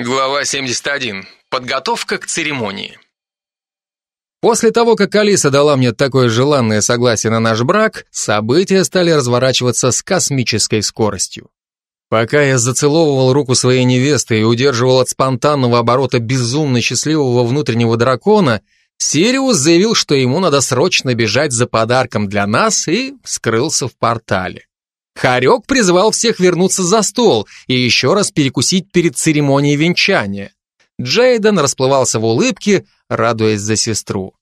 Глава 71. Подготовка к церемонии. После того, как Алиса дала мне такое желанное согласие на наш брак, события стали разворачиваться с космической скоростью. Пока я зацеловывал руку своей невесты и удерживал от спонтанного оборота безумно счастливого внутреннего дракона, Сириус заявил, что ему надо срочно бежать за подарком для нас и скрылся в портале. Харек призывал всех вернуться за стол и еще раз перекусить перед церемонией венчания. Джейден расплывался в улыбке, радуясь за сестру.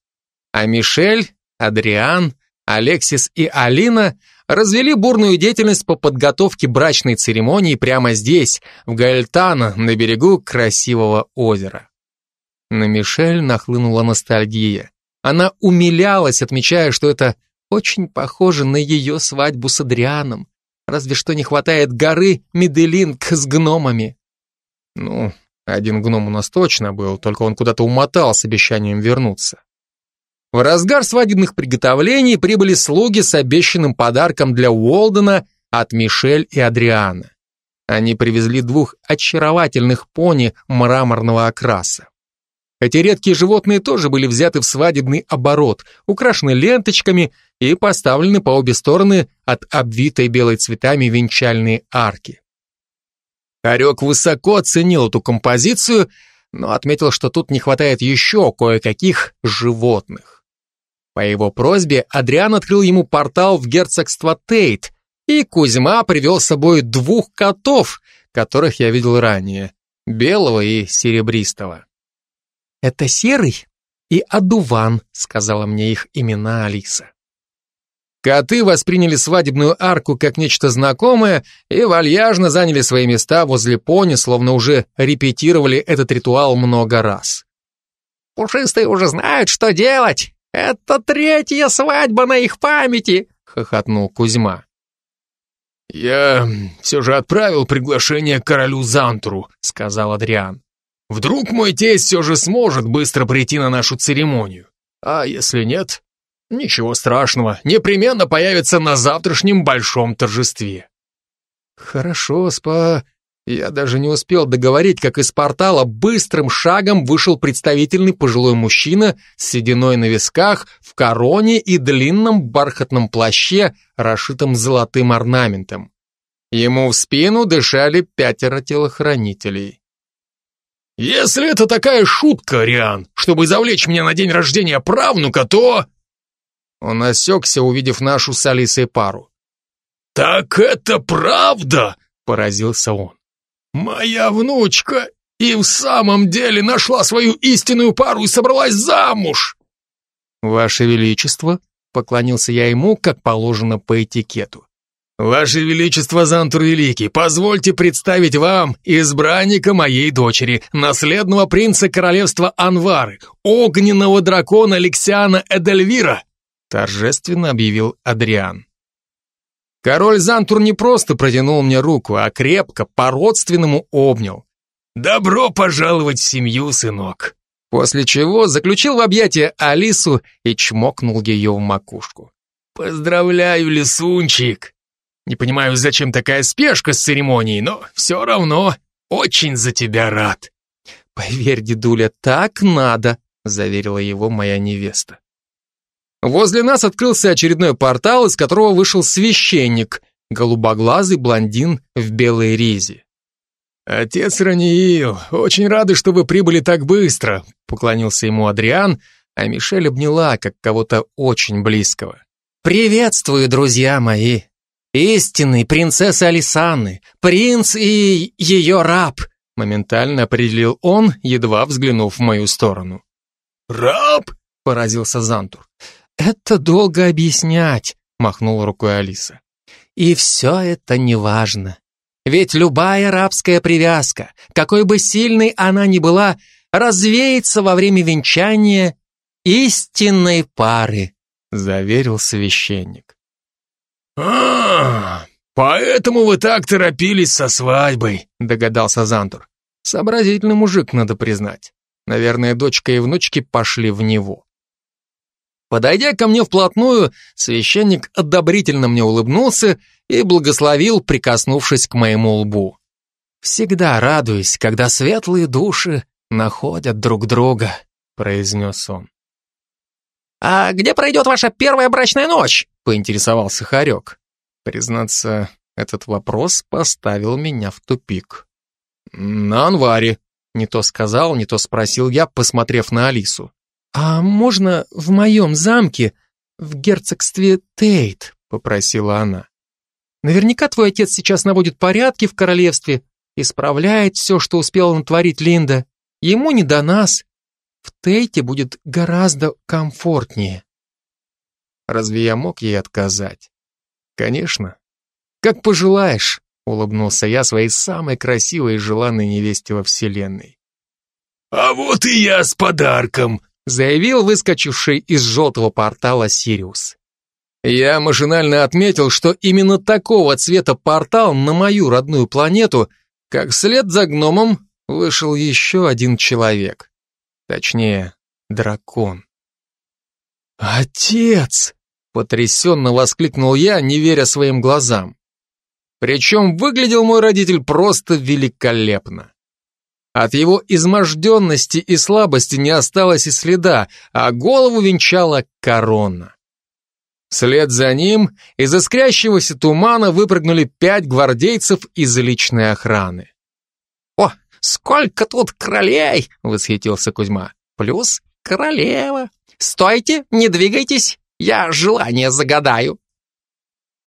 А Мишель, Адриан, Алексис и Алина развели бурную деятельность по подготовке брачной церемонии прямо здесь, в Гальтано, на берегу красивого озера. На Мишель нахлынула ностальгия. Она умилялась, отмечая, что это очень похоже на ее свадьбу с Адрианом, Разве что не хватает горы Меделинг с гномами. Ну, один гном у нас точно был, только он куда-то умотал с обещанием вернуться. В разгар свадебных приготовлений прибыли слуги с обещанным подарком для Уолдена от Мишель и Адриана. Они привезли двух очаровательных пони мраморного окраса. Эти редкие животные тоже были взяты в свадебный оборот, украшены ленточками и поставлены по обе стороны от обвитой белой цветами венчальной арки. Харек высоко оценил эту композицию, но отметил, что тут не хватает еще кое-каких животных. По его просьбе Адриан открыл ему портал в герцогство Тейт, и Кузьма привел с собой двух котов, которых я видел ранее, белого и серебристого. «Это Серый и Адуван», — сказала мне их имена Алиса. Коты восприняли свадебную арку как нечто знакомое и вальяжно заняли свои места возле пони, словно уже репетировали этот ритуал много раз. «Пушистые уже знают, что делать! Это третья свадьба на их памяти!» — хохотнул Кузьма. «Я все же отправил приглашение королю Зантуру», — сказал Адриан. Вдруг мой тесть все же сможет быстро прийти на нашу церемонию. А если нет, ничего страшного, непременно появится на завтрашнем большом торжестве. Хорошо, спа... Я даже не успел договорить, как из портала быстрым шагом вышел представительный пожилой мужчина с сединой на висках, в короне и длинном бархатном плаще, расшитом золотым орнаментом. Ему в спину дышали пятеро телохранителей. «Если это такая шутка, Риан, чтобы завлечь меня на день рождения правнука, то...» Он осекся, увидев нашу с Алисой пару. «Так это правда?» — поразился он. «Моя внучка и в самом деле нашла свою истинную пару и собралась замуж!» «Ваше Величество», — поклонился я ему, как положено по этикету. «Ваше Величество Зантур Великий, позвольте представить вам избранника моей дочери, наследного принца королевства Анвары, огненного дракона Алексиана Эдельвира», торжественно объявил Адриан. Король Зантур не просто протянул мне руку, а крепко, по-родственному обнял. «Добро пожаловать в семью, сынок!» После чего заключил в объятия Алису и чмокнул ее в макушку. «Поздравляю, лисунчик!» Не понимаю, зачем такая спешка с церемонией, но все равно очень за тебя рад. Поверь, дедуля, так надо, заверила его моя невеста. Возле нас открылся очередной портал, из которого вышел священник, голубоглазый блондин в белой ризе. «Отец Раниил, очень рады, что вы прибыли так быстро», поклонился ему Адриан, а Мишель обняла, как кого-то очень близкого. «Приветствую, друзья мои!» Истинный принцесса Алисаны, принц и ее раб, моментально определил он, едва взглянув в мою сторону. Раб? поразился Зантур. Это долго объяснять, махнула рукой Алиса. И все это неважно. Ведь любая рабская привязка, какой бы сильной она ни была, развеется во время венчания истинной пары, заверил священник. «А, поэтому вы так торопились со свадьбой», догадался Зантур. Сообразительный мужик, надо признать. Наверное, дочка и внучки пошли в него. Подойдя ко мне вплотную, священник одобрительно мне улыбнулся и благословил, прикоснувшись к моему лбу. Всегда радуюсь, когда светлые души находят друг друга, произнес он. «А где пройдет ваша первая брачная ночь?» — поинтересовался Харек. Признаться, этот вопрос поставил меня в тупик. «На Анваре», — не то сказал, не то спросил я, посмотрев на Алису. «А можно в моем замке, в герцогстве Тейт?» — попросила она. «Наверняка твой отец сейчас наводит порядки в королевстве, исправляет все, что успела натворить Линда. Ему не до нас, в Тейте будет гораздо комфортнее. Разве я мог ей отказать? Конечно. Как пожелаешь, улыбнулся я своей самой красивой и желанной невесте во вселенной. А вот и я с подарком, заявил выскочивший из желтого портала Сириус. Я машинально отметил, что именно такого цвета портал на мою родную планету, как вслед за гномом, вышел еще один человек. Точнее, дракон. «Отец!» — потрясенно воскликнул я, не веря своим глазам. Причем выглядел мой родитель просто великолепно. От его изможденности и слабости не осталось и следа, а голову венчала корона. Вслед за ним из искрящегося тумана выпрыгнули пять гвардейцев из личной охраны. «Сколько тут королей!» — восхитился Кузьма. «Плюс королева. Стойте, не двигайтесь, я желание загадаю».